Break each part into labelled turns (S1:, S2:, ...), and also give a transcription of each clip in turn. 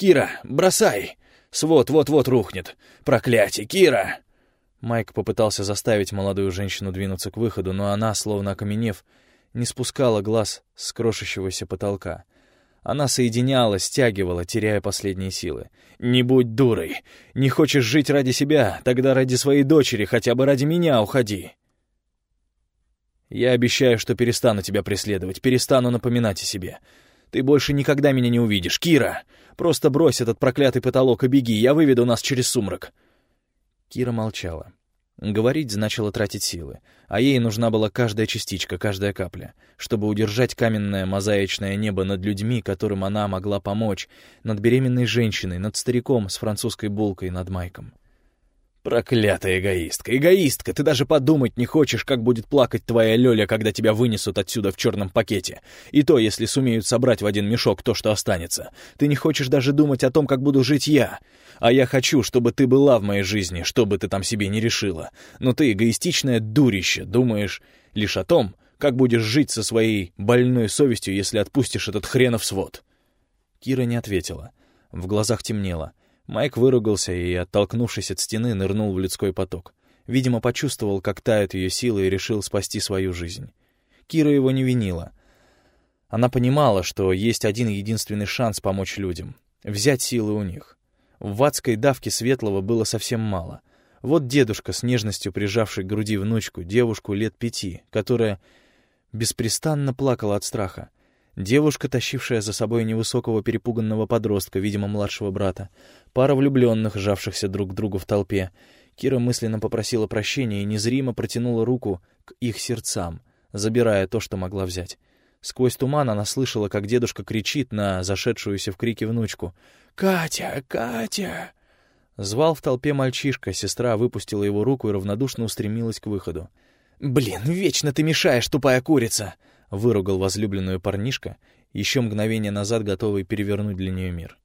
S1: Кира, бросай! Свод вот-вот рухнет! Проклятие, Кира!» Майк попытался заставить молодую женщину двинуться к выходу, но она, словно окаменев, не спускала глаз с крошащегося потолка. Она соединяла, стягивала, теряя последние силы. «Не будь дурой! Не хочешь жить ради себя? Тогда ради своей дочери, хотя бы ради меня уходи!» «Я обещаю, что перестану тебя преследовать, перестану напоминать о себе. Ты больше никогда меня не увидишь. Кира, просто брось этот проклятый потолок и беги, я выведу нас через сумрак». Кира молчала. Говорить значило тратить силы, а ей нужна была каждая частичка, каждая капля, чтобы удержать каменное мозаичное небо над людьми, которым она могла помочь, над беременной женщиной, над стариком с французской булкой, над Майком. «Проклятая эгоистка! Эгоистка! Ты даже подумать не хочешь, как будет плакать твоя Лёля, когда тебя вынесут отсюда в черном пакете. И то, если сумеют собрать в один мешок то, что останется. Ты не хочешь даже думать о том, как буду жить я. А я хочу, чтобы ты была в моей жизни, что бы ты там себе не решила. Но ты эгоистичное дурище, думаешь лишь о том, как будешь жить со своей больной совестью, если отпустишь этот хренов свод». Кира не ответила. В глазах темнело. Майк выругался и, оттолкнувшись от стены, нырнул в людской поток. Видимо, почувствовал, как тают ее силы, и решил спасти свою жизнь. Кира его не винила. Она понимала, что есть один единственный шанс помочь людям — взять силы у них. В адской давке Светлого было совсем мало. Вот дедушка, с нежностью прижавший к груди внучку, девушку лет пяти, которая беспрестанно плакала от страха. Девушка, тащившая за собой невысокого перепуганного подростка, видимо, младшего брата. Пара влюбленных, сжавшихся друг к другу в толпе. Кира мысленно попросила прощения и незримо протянула руку к их сердцам, забирая то, что могла взять. Сквозь туман она слышала, как дедушка кричит на зашедшуюся в крике внучку. «Катя! Катя!» Звал в толпе мальчишка, сестра выпустила его руку и равнодушно устремилась к выходу. «Блин, вечно ты мешаешь, тупая курица!» — выругал возлюбленную парнишка, еще мгновение назад готовый перевернуть для нее мир.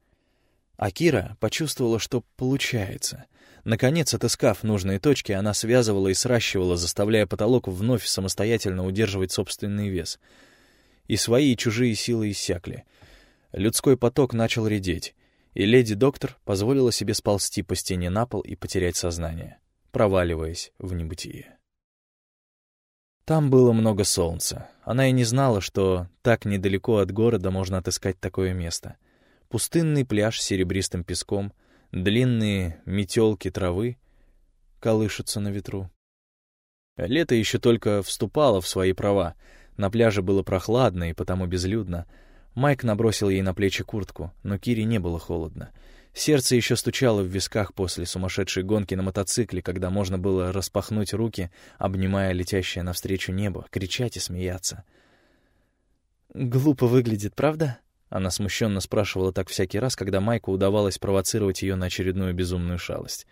S1: А Кира почувствовала, что получается. Наконец, отыскав нужные точки, она связывала и сращивала, заставляя потолок вновь самостоятельно удерживать собственный вес. И свои, и чужие силы иссякли. Людской поток начал редеть, и леди-доктор позволила себе сползти по стене на пол и потерять сознание, проваливаясь в небытие. Там было много солнца. Она и не знала, что так недалеко от города можно отыскать такое место. Пустынный пляж с серебристым песком, длинные метелки травы колышутся на ветру. Лето еще только вступало в свои права. На пляже было прохладно и потому безлюдно. Майк набросил ей на плечи куртку, но Кире не было холодно. Сердце еще стучало в висках после сумасшедшей гонки на мотоцикле, когда можно было распахнуть руки, обнимая летящее навстречу небо, кричать и смеяться. «Глупо выглядит, правда?» Она смущенно спрашивала так всякий раз, когда Майку удавалось провоцировать ее на очередную безумную шалость.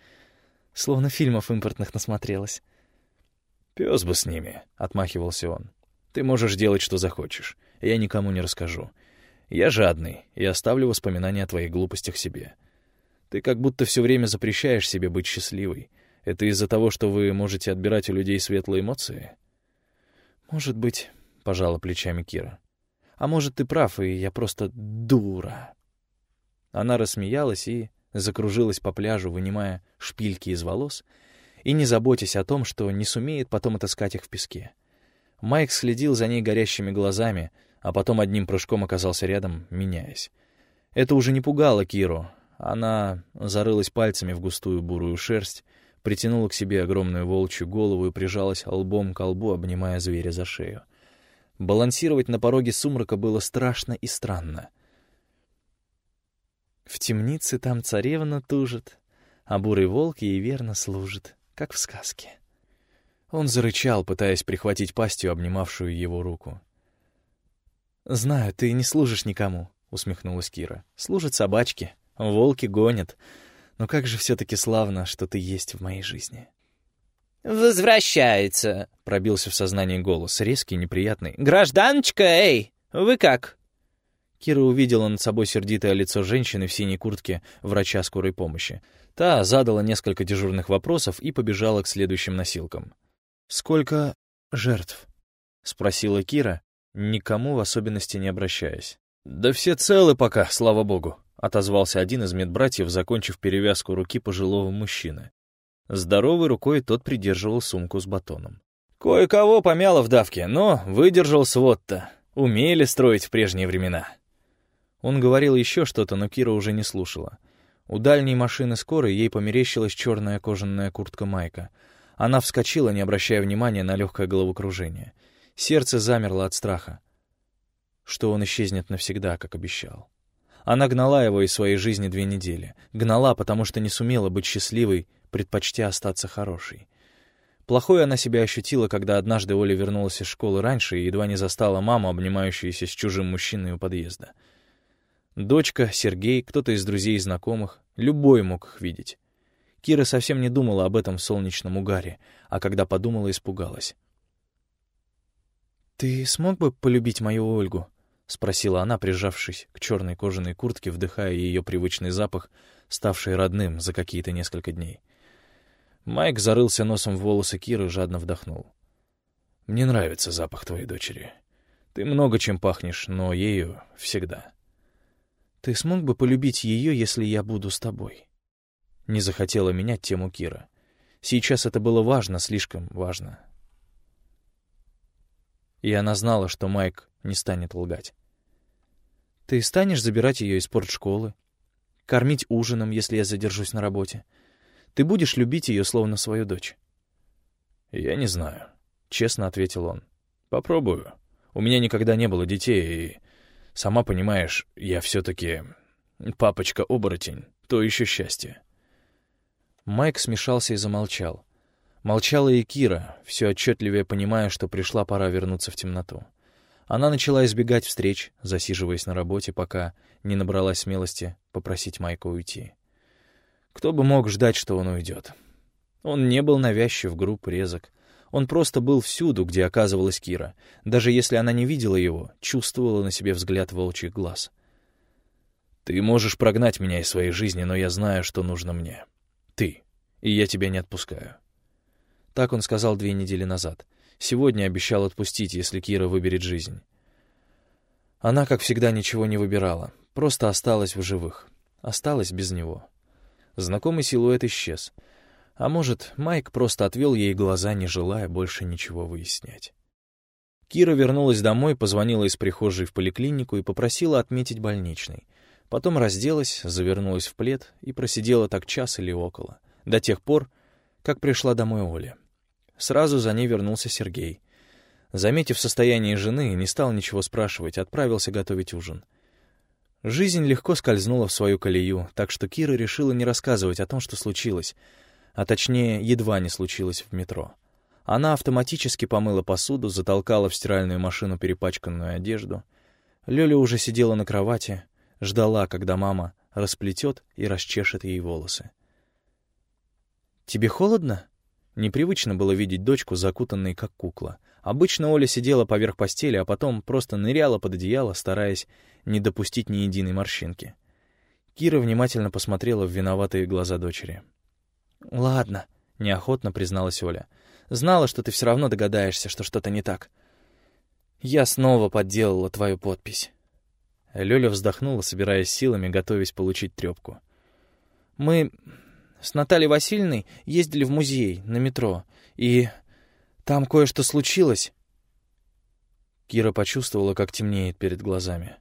S1: Словно фильмов импортных насмотрелась. «Пес бы с ними», — отмахивался он. «Ты можешь делать, что захочешь. Я никому не расскажу. Я жадный и оставлю воспоминания о твоих глупостях себе. Ты как будто все время запрещаешь себе быть счастливой. Это из-за того, что вы можете отбирать у людей светлые эмоции? Может быть, пожала плечами Кира. А может, ты прав, и я просто дура. Она рассмеялась и закружилась по пляжу, вынимая шпильки из волос и не заботясь о том, что не сумеет потом отыскать их в песке. Майк следил за ней горящими глазами, а потом одним прыжком оказался рядом, меняясь. Это уже не пугало Киру, она зарылась пальцами в густую бурую шерсть, притянула к себе огромную волчью голову и прижалась лбом к лбу, обнимая зверя за шею. Балансировать на пороге сумрака было страшно и странно. В темнице там царевна тужит, а бурый волк ей верно служит, как в сказке. Он зарычал, пытаясь прихватить пастью обнимавшую его руку. «Знаю, ты не служишь никому», — усмехнулась Кира. «Служат собачки». Волки гонят. Но как же все-таки славно, что ты есть в моей жизни.
S2: «Возвращается», — пробился в сознании голос, резкий, неприятный. «Гражданочка, эй, вы как?»
S1: Кира увидела над собой сердитое лицо женщины в синей куртке врача скорой помощи. Та задала несколько дежурных вопросов и побежала к следующим носилкам. «Сколько жертв?» — спросила Кира, никому в особенности не обращаясь. «Да все целы пока, слава богу», — отозвался один из медбратьев, закончив перевязку руки пожилого мужчины. Здоровой рукой тот придерживал сумку с батоном. «Кое-кого помяло в давке, но выдержал свод-то. Умели строить в прежние времена». Он говорил еще что-то, но Кира уже не слушала. У дальней машины скорой ей померещилась черная кожаная куртка Майка. Она вскочила, не обращая внимания на легкое головокружение. Сердце замерло от страха, что он исчезнет навсегда, как обещал. Она гнала его из своей жизни две недели. Гнала, потому что не сумела быть счастливой, предпочтя остаться хорошей. Плохой она себя ощутила, когда однажды Оля вернулась из школы раньше и едва не застала маму, обнимающуюся с чужим мужчиной у подъезда. Дочка, Сергей, кто-то из друзей и знакомых, любой мог их видеть. Кира совсем не думала об этом в солнечном угаре, а когда подумала, испугалась. «Ты смог бы полюбить мою Ольгу?» — спросила она, прижавшись к черной кожаной куртке, вдыхая ее привычный запах, ставший родным за какие-то несколько дней. Майк зарылся носом в волосы Киры, жадно вдохнул. «Мне нравится запах твоей дочери. Ты много чем пахнешь, но ею всегда». «Ты смог бы полюбить ее, если я буду с тобой?» Не захотела менять тему Кира. Сейчас это было важно, слишком важно. И она знала, что Майк не станет лгать. «Ты станешь забирать ее из спортшколы? Кормить ужином, если я задержусь на работе? Ты будешь любить ее, словно свою дочь?» «Я не знаю», — честно ответил он. «Попробую. У меня никогда не было детей, и, сама понимаешь, я все-таки папочка-оборотень, то еще счастье». Майк смешался и замолчал. Молчала и Кира, все отчетливее понимая, что пришла пора вернуться в темноту. Она начала избегать встреч, засиживаясь на работе, пока не набралась смелости попросить Майка уйти. Кто бы мог ждать, что он уйдет? Он не был навязчив, груб, резок. Он просто был всюду, где оказывалась Кира. Даже если она не видела его, чувствовала на себе взгляд волчьих глаз. «Ты можешь прогнать меня из своей жизни, но я знаю, что нужно мне. Ты. И я тебя не отпускаю». Так он сказал две недели назад. Сегодня обещал отпустить, если Кира выберет жизнь. Она, как всегда, ничего не выбирала, просто осталась в живых. Осталась без него. Знакомый силуэт исчез. А может, Майк просто отвел ей глаза, не желая больше ничего выяснять. Кира вернулась домой, позвонила из прихожей в поликлинику и попросила отметить больничный. Потом разделась, завернулась в плед и просидела так час или около, до тех пор, как пришла домой Оля. Сразу за ней вернулся Сергей. Заметив состояние жены, не стал ничего спрашивать, отправился готовить ужин. Жизнь легко скользнула в свою колею, так что Кира решила не рассказывать о том, что случилось, а точнее, едва не случилось в метро. Она автоматически помыла посуду, затолкала в стиральную машину перепачканную одежду. Лёля уже сидела на кровати, ждала, когда мама расплетет и расчешет ей волосы. «Тебе холодно?» Непривычно было видеть дочку, закутанной как кукла. Обычно Оля сидела поверх постели, а потом просто ныряла под одеяло, стараясь не допустить ни единой морщинки. Кира внимательно посмотрела в виноватые глаза дочери. «Ладно», — неохотно призналась Оля. «Знала, что ты все равно догадаешься, что что-то не так. Я снова подделала твою подпись». Лёля вздохнула, собираясь силами, готовясь получить трёпку. «Мы с Натальей Васильевной ездили в музей на метро, и там кое-что случилось». Кира почувствовала, как темнеет перед глазами.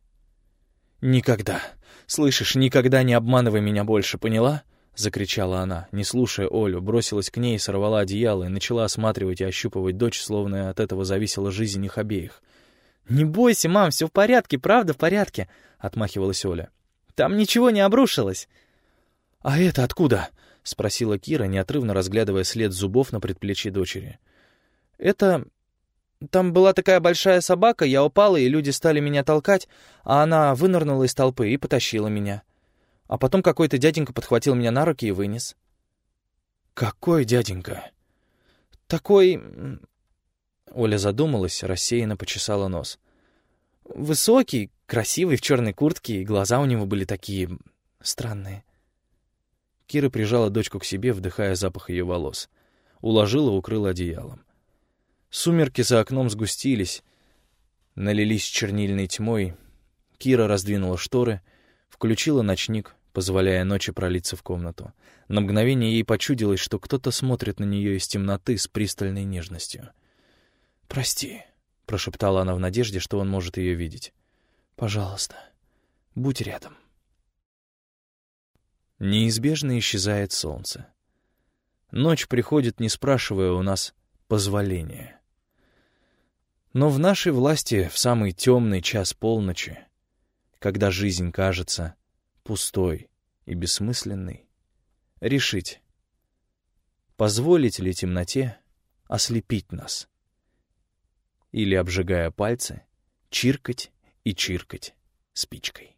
S1: «Никогда, слышишь, никогда не обманывай меня больше, поняла?» — закричала она, не слушая Олю, бросилась к ней, сорвала одеяло и начала осматривать и ощупывать дочь, словно от этого зависела жизнь их обеих. «Не бойся, мам, все в порядке, правда в порядке», — отмахивалась Оля. «Там ничего не обрушилось». «А это откуда?» — спросила Кира, неотрывно разглядывая след зубов на предплечье дочери. «Это... Там была такая большая собака, я упала, и люди стали меня толкать, а она вынырнула из толпы и потащила меня. А потом какой-то дяденька подхватил меня на руки и вынес». «Какой дяденька?» «Такой...» Оля задумалась, рассеянно почесала нос. «Высокий, красивый, в черной куртке, и глаза у него были такие... странные». Кира прижала дочку к себе, вдыхая запах ее волос. Уложила, укрыла одеялом. Сумерки за окном сгустились, налились чернильной тьмой. Кира раздвинула шторы, Включила ночник, позволяя ночи пролиться в комнату. На мгновение ей почудилось, что кто-то смотрит на нее из темноты с пристальной нежностью. «Прости», — прошептала она в надежде, что он может ее видеть. «Пожалуйста, будь рядом». Неизбежно исчезает солнце. Ночь приходит, не спрашивая у нас позволения. Но в нашей власти в самый темный час полночи, когда жизнь кажется пустой и бессмысленной, решить, позволить ли темноте ослепить нас или, обжигая пальцы, чиркать и чиркать спичкой.